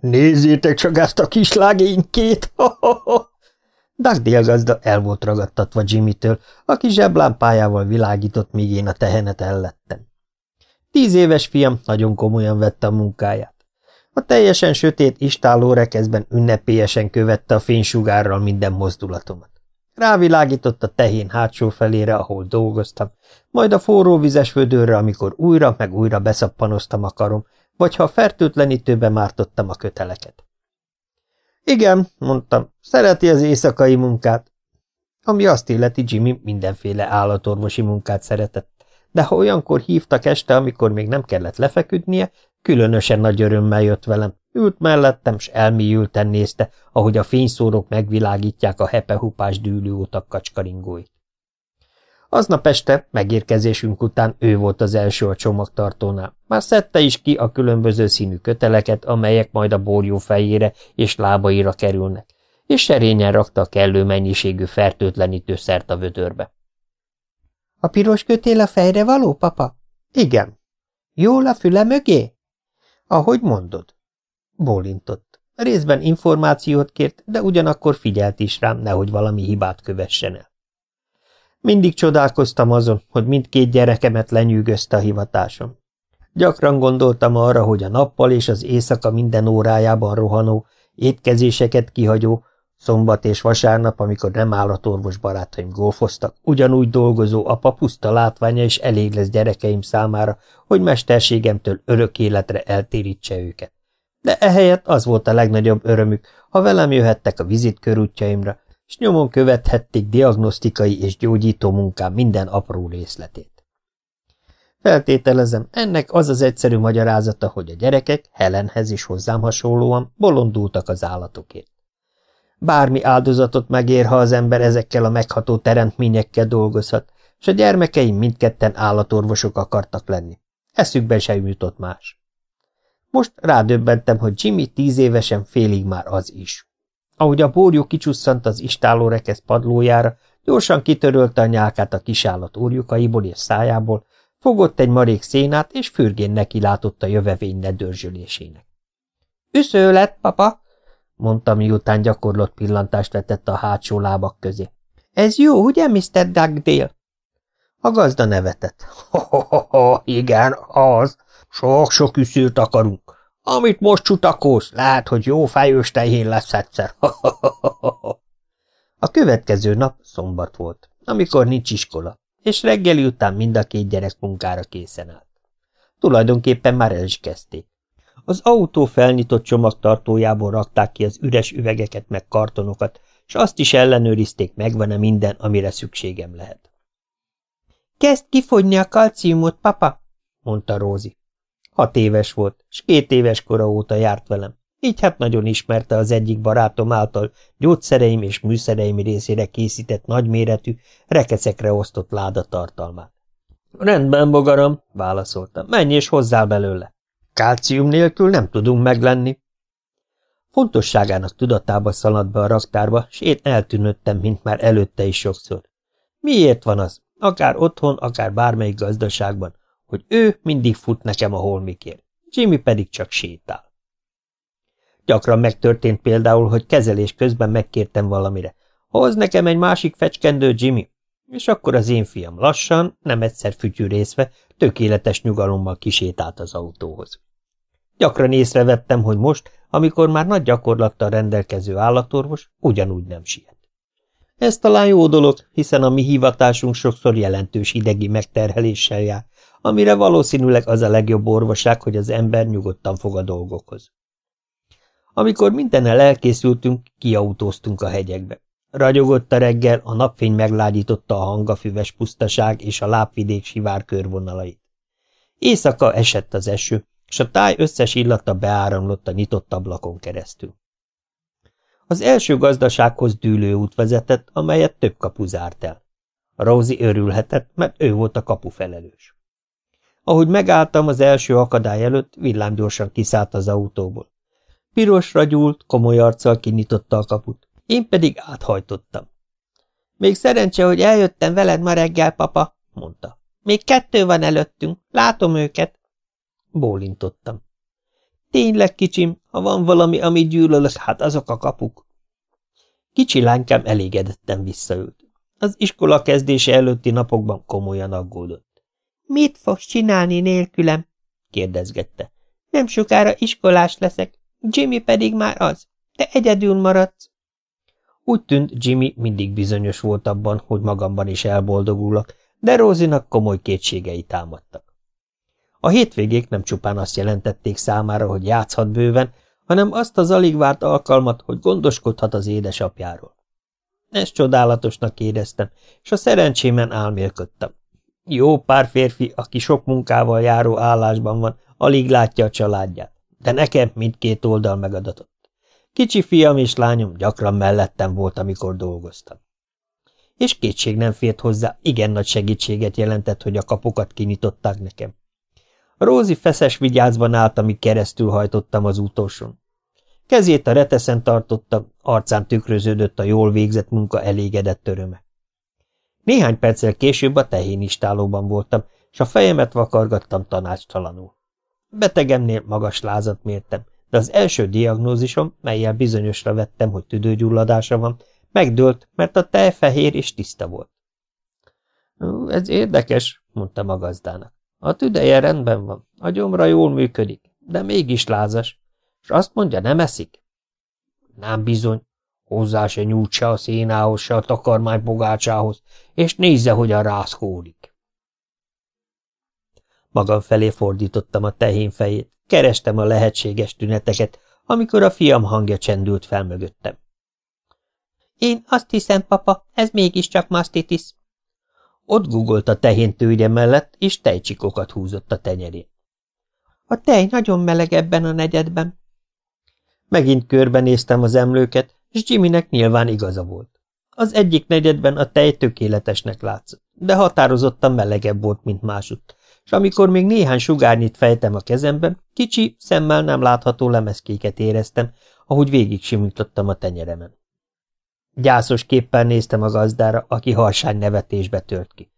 Nézzétek csak ezt a kis lágénykét! Dugdale gazda el volt ragadtatva Jimmy-től, aki zseblámpájával világított, míg én a tehenet ellettem. Tíz éves fiam nagyon komolyan vette a munkáját. A teljesen sötét istáló rekeszben ünnepélyesen követte a fénysugárral minden mozdulatomat. Rávilágított a tehén hátsó felére, ahol dolgoztam, majd a forró vizes födőre, amikor újra meg újra beszappanoztam a karom, vagy ha fertőtlenítőbe mártottam a köteleket. Igen, mondtam, szereti az éjszakai munkát. Ami azt illeti, Jimmy mindenféle állatorvosi munkát szeretett, de ha olyankor hívtak este, amikor még nem kellett lefeküdnie, különösen nagy örömmel jött velem. Ült mellettem, s elmélyülten nézte, ahogy a fényszórók megvilágítják a hepehupás dűlőutak kacskaringóit. Aznap este, megérkezésünk után ő volt az első a csomagtartónál. Már szedte is ki a különböző színű köteleket, amelyek majd a borjú fejére és lábaira kerülnek, és serényen rakta a kellő mennyiségű fertőtlenítőszert a vödörbe. – A piros kötél a fejre való, papa? – Igen. – Jól a füle mögé? – Ahogy mondod. Bólintott. Részben információt kért, de ugyanakkor figyelt is rám, nehogy valami hibát kövessen el. Mindig csodálkoztam azon, hogy mindkét gyerekemet lenyűgözte a hivatásom. Gyakran gondoltam arra, hogy a nappal és az éjszaka minden órájában rohanó, étkezéseket kihagyó, szombat és vasárnap, amikor nem állatorvos barátaim golfoztak, ugyanúgy dolgozó apa puszta látványa is elég lesz gyerekeim számára, hogy mesterségemtől örök életre eltérítse őket. De ehelyett az volt a legnagyobb örömük, ha velem jöhettek a vizitkörútjaimra, s nyomon követhették diagnosztikai és gyógyító munkám minden apró részletét. Feltételezem, ennek az az egyszerű magyarázata, hogy a gyerekek Helenhez is hozzám hasonlóan bolondultak az állatokért. Bármi áldozatot megér, ha az ember ezekkel a megható teremtményekkel dolgozhat, és a gyermekeim mindketten állatorvosok akartak lenni. Eszükben sem jutott más. Most rádöbbentem, hogy Jimmy tíz évesen félig már az is. Ahogy a bórjú kicsusszant az istálórekesz padlójára, gyorsan kitörölte a nyálkát a kisállat úrjukaiból és szájából, fogott egy marék szénát, és fürgén neki látott a jövevény nedörzsölésének. – Üsző papa! – mondta, miután gyakorlott pillantást vetett a hátsó lábak közé. – Ez jó, ugye, Mr. Dugdale? A gazda nevetett. Ho, ho, ho igen, az. Sok-sok üszőt akarunk. Amit most csutakolsz, lehet, hogy jó fejős tehén lesz egyszer. a következő nap szombat volt, amikor nincs iskola, és reggeli után mind a két gyerek munkára készen állt. Tulajdonképpen már el is kezdték. Az autó felnyitott csomagtartójából rakták ki az üres üvegeket meg kartonokat, és azt is ellenőrizték, megvan-e minden, amire szükségem lehet. – Kezd kifogyni a kalciumot, papa! – mondta Rózi. Hat éves volt, s két éves kora óta járt velem. Így hát nagyon ismerte az egyik barátom által gyógyszereim és műszereim részére készített nagyméretű, rekeszekre osztott láda tartalmát. Rendben, bogaram, válaszoltam. Menj és hozzál belőle. Kálcium nélkül nem tudunk meglenni. Fontosságának tudatába szaladt be a raktárba, s én eltűnöttem, mint már előtte is sokszor. Miért van az? Akár otthon, akár bármelyik gazdaságban, hogy ő mindig fut nekem a holmikért, Jimmy pedig csak sétál. Gyakran megtörtént például, hogy kezelés közben megkértem valamire. Hoz nekem egy másik fecskendő, Jimmy, és akkor az én fiam lassan, nem egyszer fütyűrészve, tökéletes nyugalommal kisétált az autóhoz. Gyakran észrevettem, hogy most, amikor már nagy gyakorlattal rendelkező állatorvos, ugyanúgy nem siet. Ez talán jó dolog, hiszen a mi hivatásunk sokszor jelentős idegi megterheléssel jár, amire valószínűleg az a legjobb orvoság, hogy az ember nyugodtan fog a dolgokhoz. Amikor mindennel elkészültünk, kiautóztunk a hegyekbe. Ragyogott a reggel, a napfény meglágyította a hangafüves pusztaság és a lábvidék sivár körvonalait. Éjszaka esett az eső, és a táj összes illata beáramlott a nyitott ablakon keresztül. Az első gazdasághoz dűlő út vezetett, amelyet több kapu zárt el. Rosie örülhetett, mert ő volt a kapu felelős. Ahogy megálltam az első akadály előtt, villámgyorsan kiszállt az autóból. Pirosra gyúlt, komoly arccal kinyitotta a kaput, én pedig áthajtottam. Még szerencse, hogy eljöttem veled ma reggel, papa, mondta. Még kettő van előttünk, látom őket. Bólintottam. Tényleg, kicsim, ha van valami, amit gyűlölök, hát azok a kapuk. Kicsi lánykám elégedetten visszaült. Az iskola kezdése előtti napokban komolyan aggódott. – Mit fogsz csinálni nélkülem? – kérdezgette. – Nem sokára iskolás leszek, Jimmy pedig már az. Te egyedül maradsz. Úgy tűnt, Jimmy mindig bizonyos volt abban, hogy magamban is elboldogulok, de Rózinak komoly kétségei támadtak. A hétvégék nem csupán azt jelentették számára, hogy játszhat bőven, hanem azt az alig várt alkalmat, hogy gondoskodhat az édesapjáról. Ezt csodálatosnak éreztem, és a szerencsémen álmélködtem. Jó pár férfi, aki sok munkával járó állásban van, alig látja a családját, de nekem mindkét oldal megadatott. Kicsi fiam és lányom gyakran mellettem volt, amikor dolgoztam. És kétség nem fért hozzá, igen nagy segítséget jelentett, hogy a kapokat kinyitották nekem. Rózi feszes vigyázban állt, amíg keresztül hajtottam az utolsón. Kezét a reteszen tartotta, arcán tükröződött a jól végzett munka elégedett öröme. Néhány perccel később a tehénistálóban voltam, és a fejemet vakargattam tanácstalanul. Betegemnél magas lázat mértem, de az első diagnózisom, melyel bizonyosra vettem, hogy tüdőgyulladása van, megdőlt, mert a tej fehér és tiszta volt. Ez érdekes, mondtam a gazdának. A tüdeje rendben van, a gyomra jól működik, de mégis lázas, és azt mondja, nem eszik. Nem bizony, hozzá se nyújt se a szénához, se a takarmány pogácsához, és nézze, hogyan rászkódik. Magam felé fordítottam a tehén fejét, kerestem a lehetséges tüneteket, amikor a fiam hangja csendült fel mögöttem. Én azt hiszem, papa, ez mégiscsak mastitis. Ott gugolt a tehén tőgye mellett, és tejcsikokat húzott a tenyerén. A tej nagyon meleg ebben a negyedben. Megint körbenéztem az emlőket, és Jimmynek nyilván igaza volt. Az egyik negyedben a tej tökéletesnek látszott, de határozottan melegebb volt, mint másutt, és amikor még néhány sugárnyit fejtem a kezemben, kicsi, szemmel nem látható lemezkéket éreztem, ahogy végig simítottam a tenyeremen. Gyászos képpel néztem a gazdára, aki harsány nevetésbe tört ki.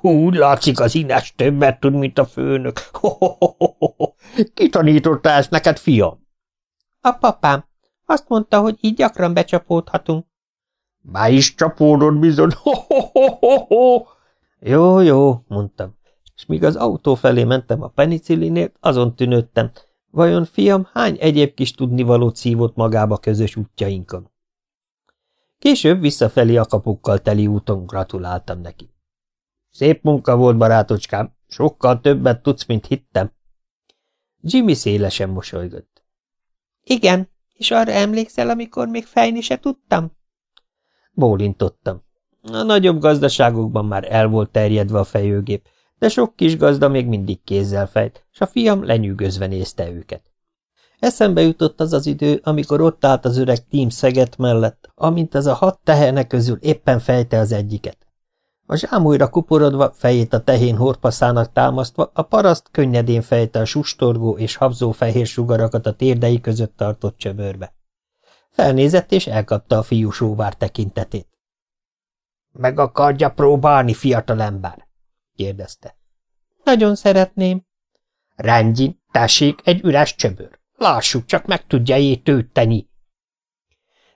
Úgy látszik, az ines többet tud, mint a főnök. Ki tanította ezt neked, fiam? A papám. Azt mondta, hogy így gyakran becsapódhatunk. Be is csapódott bizony. Ho, ho, ho, ho, ho. Jó, jó, mondtam. És míg az autó felé mentem a penicillinért, azon tűnődtem. Vajon fiam hány egyéb kis tudnivalót szívott magába közös útjainkon? Később visszafelé a kapukkal teli úton gratuláltam neki. Szép munka volt, barátocskám, sokkal többet tudsz, mint hittem. Jimmy szélesen mosolygott. Igen, és arra emlékszel, amikor még fejni se tudtam? Bólintottam. A nagyobb gazdaságokban már el volt terjedve a fejőgép, de sok kis gazda még mindig kézzel fejt, s a fiam lenyűgözve nézte őket. Eszembe jutott az az idő, amikor ott állt az öreg tím szeget mellett, amint az a hat tehene közül éppen fejte az egyiket. A zsámújra kuporodva, fejét a tehén horpaszának támasztva, a paraszt könnyedén fejte a sustorgó és habzó fehér sugarakat a térdei között tartott csöbörbe. Felnézett és elkapta a fiú sóvár tekintetét. – Meg akarja próbálni, fiatalember? – kérdezte. – Nagyon szeretném. – Rendjén, tessék, egy üres csöbör. Lássuk, csak meg tudja étőtteni.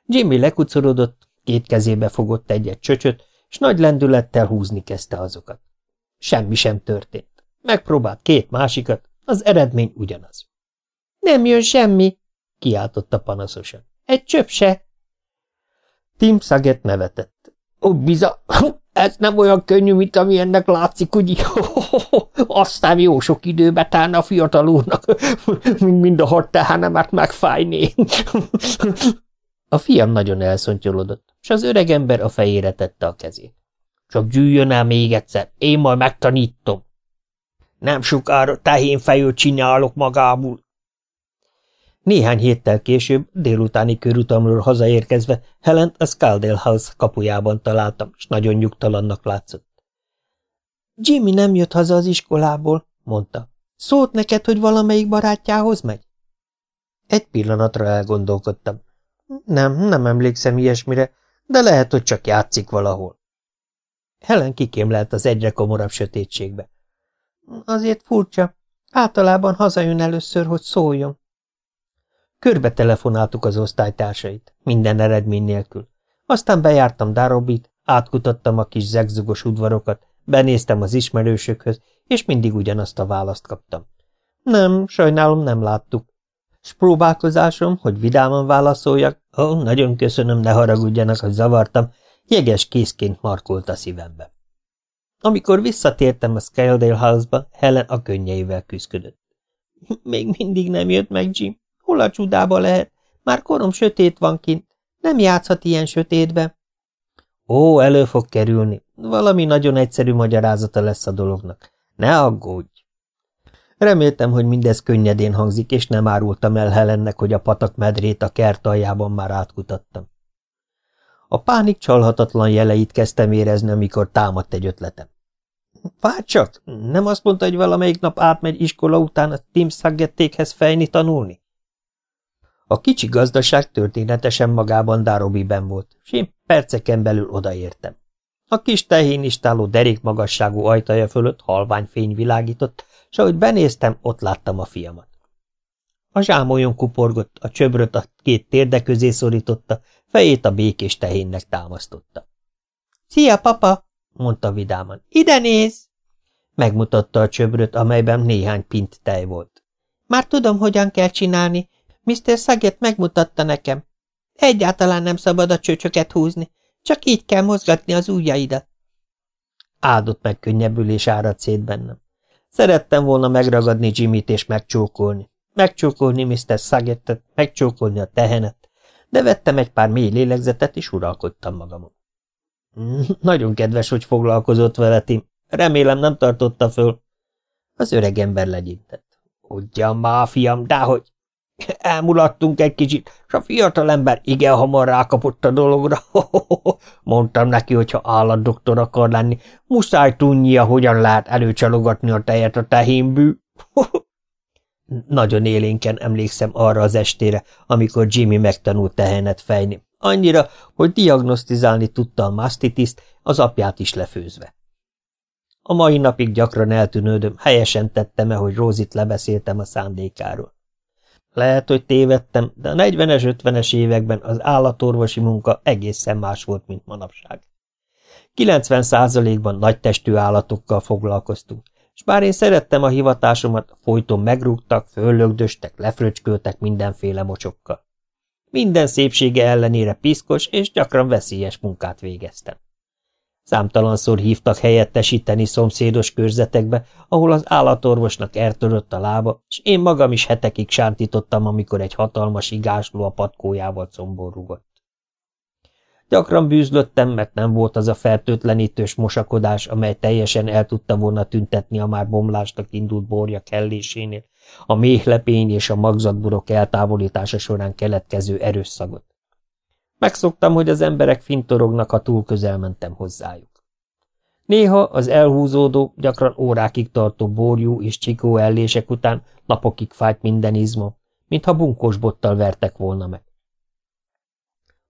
Jimmy lekucorodott, két kezébe fogott egyet csöcsöt, és nagy lendülettel húzni kezdte azokat. Semmi sem történt. Megpróbált két másikat, az eredmény ugyanaz. Nem jön semmi, kiáltotta panaszosan. Egy csöp se. Tim Saget nevetett. Ó, biza, ez nem olyan könnyű, mint ami ennek látszik, ugye? Aztán jó sok időbe tárna a fiatal úrnak, mind a hat tehenemet megfájné. A fiam nagyon elszontyolodott, és az öreg ember a fejére tette a kezét. Csak gyűjjön el még egyszer, én majd megtanítom. Nem sokára tehénfejőt csinálok magából. Néhány héttel később, délutáni körutamról hazaérkezve, Helent a Scaldale House kapujában találtam, és nagyon nyugtalannak látszott. Jimmy nem jött haza az iskolából, mondta. Szólt neked, hogy valamelyik barátjához megy? Egy pillanatra elgondolkodtam. Nem, nem emlékszem ilyesmire, de lehet, hogy csak játszik valahol. Helen kikémlelt az egyre komorabb sötétségbe. Azért furcsa. Általában hazajön először, hogy szóljon. Körbe telefonáltuk az osztálytársait, minden eredmény nélkül. Aztán bejártam Darobit, átkutattam a kis zegzugos udvarokat, benéztem az ismerősökhöz, és mindig ugyanazt a választ kaptam. Nem, sajnálom, nem láttuk. S próbálkozásom, hogy vidáman válaszoljak, ó, nagyon köszönöm, ne haragudjanak, hogy zavartam, jeges készként markolt a szívembe. Amikor visszatértem a Scaledale House-ba, Helen a könnyeivel küzdött. Még mindig nem jött meg, Jim. Hol a csudába lehet? Már korom sötét van kint. Nem játszhat ilyen sötétbe. Ó, elő fog kerülni. Valami nagyon egyszerű magyarázata lesz a dolognak. Ne aggódj! Reméltem, hogy mindez könnyedén hangzik, és nem árultam el Helennek, hogy a patak medrét a kert aljában már átkutattam. A pánik csalhatatlan jeleit kezdtem érezni, amikor támadt egy ötletem. Várj csak, nem azt mondta, hogy valamelyik nap átmegy iskola után a Tim Szaggettékhez fejni tanulni? A kicsi gazdaság történetesen magában Darobiben volt, és én perceken belül odaértem. A kis tehén istáló derékmagasságú ajtaja fölött halvány fény világított, és ahogy benéztem, ott láttam a fiamat. A zsámolyon kuporgott, a csöbröt a két térde közé szorította, fejét a békés tehénnek támasztotta. – Szia, papa! – mondta vidáman. – Ide néz! Megmutatta a csöbröt, amelyben néhány pint tej volt. – Már tudom, hogyan kell csinálni. Mr. Saget megmutatta nekem. Egyáltalán nem szabad a csöcsöket húzni, csak így kell mozgatni az ujjaidat. Áldott megkönnyebbülés árad szét bennem. Szerettem volna megragadni Jimmyt és megcsókolni. Megcsókolni Mr. Sagettet, megcsókolni a tehenet, de vettem egy pár mély lélegzetet, és uralkodtam magamon. Nagyon kedves, hogy foglalkozott vele, Tim. Remélem nem tartotta föl. Az öreg ember legyintett. Ugyan már, fiam, hogy Elmulattunk egy kicsit, és a fiatalember igen hamar rákapott a dologra. Mondtam neki, hogy ha állatdoktor akar lenni, muszáj tudnia, hogyan lehet előcsalogatni a tejet a tehénbű. Nagyon élénken emlékszem arra az estére, amikor Jimmy megtanult tehenet fejni. Annyira, hogy diagnosztizálni tudta a mastitiszt, az apját is lefőzve. A mai napig gyakran eltűnődöm, helyesen tettem-e, hogy Rózit lebeszéltem a szándékáról. Lehet, hogy tévedtem, de a 40-es, 50-es években az állatorvosi munka egészen más volt, mint manapság. 90%-ban nagy testű állatokkal foglalkoztunk, és bár én szerettem a hivatásomat, folyton megrúgtak, föllögdöstek, lefröcsköltek mindenféle mocsokkal. Minden szépsége ellenére piszkos és gyakran veszélyes munkát végeztem. Számtalanszor hívtak helyettesíteni szomszédos körzetekbe, ahol az állatorvosnak eltörött a lába, és én magam is hetekig sántítottam, amikor egy hatalmas igásló a patkójával combon rugott. Gyakran bűzlöttem, mert nem volt az a fertőtlenítős mosakodás, amely teljesen el tudta volna tüntetni a már bomlásnak indult borja kellésénél, a méhlepény és a magzatburok eltávolítása során keletkező erős szagot. Megszoktam, hogy az emberek fintorognak, ha túl közel mentem hozzájuk. Néha az elhúzódó, gyakran órákig tartó borjú és csikó ellések után napokig fájt minden izma, mintha bunkós bottal vertek volna meg.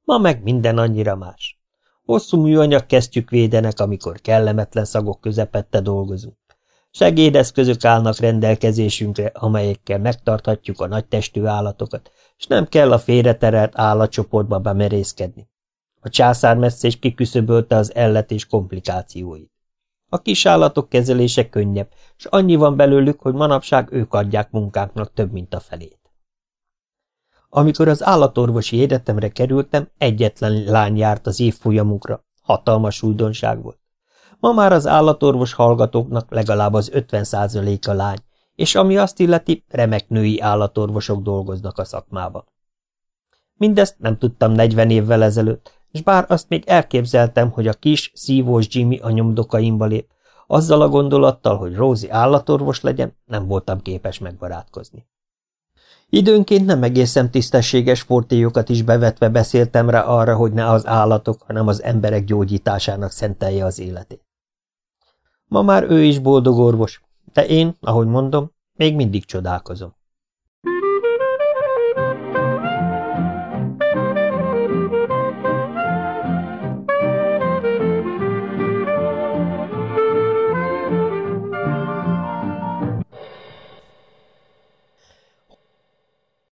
Ma meg minden annyira más. Hosszú műanyag kesztyük védenek, amikor kellemetlen szagok közepette dolgozunk. Segédeszközök állnak rendelkezésünkre, amelyekkel megtarthatjuk a nagy testű állatokat, és nem kell a félreterelt állatcsoportba bemerészkedni. A császármesszés kiküszöbölte az elletés komplikációit. A kis állatok kezelése könnyebb, és annyi van belőlük, hogy manapság ők adják munkánknak több, mint a felét. Amikor az állatorvosi egyetemre kerültem, egyetlen lány járt az évfolyamunkra, hatalmas újdonság volt. Ma már az állatorvos hallgatóknak legalább az 50%-a lány, és ami azt illeti, remek női állatorvosok dolgoznak a szakmában. Mindezt nem tudtam 40 évvel ezelőtt, és bár azt még elképzeltem, hogy a kis, szívós Jimmy a nyomdokaimba lép, azzal a gondolattal, hogy Rosie állatorvos legyen, nem voltam képes megbarátkozni. Időnként nem egészen tisztességes fortélyokat is bevetve beszéltem rá arra, hogy ne az állatok, hanem az emberek gyógyításának szentelje az életét. Ma már ő is boldog orvos, de én, ahogy mondom, még mindig csodálkozom.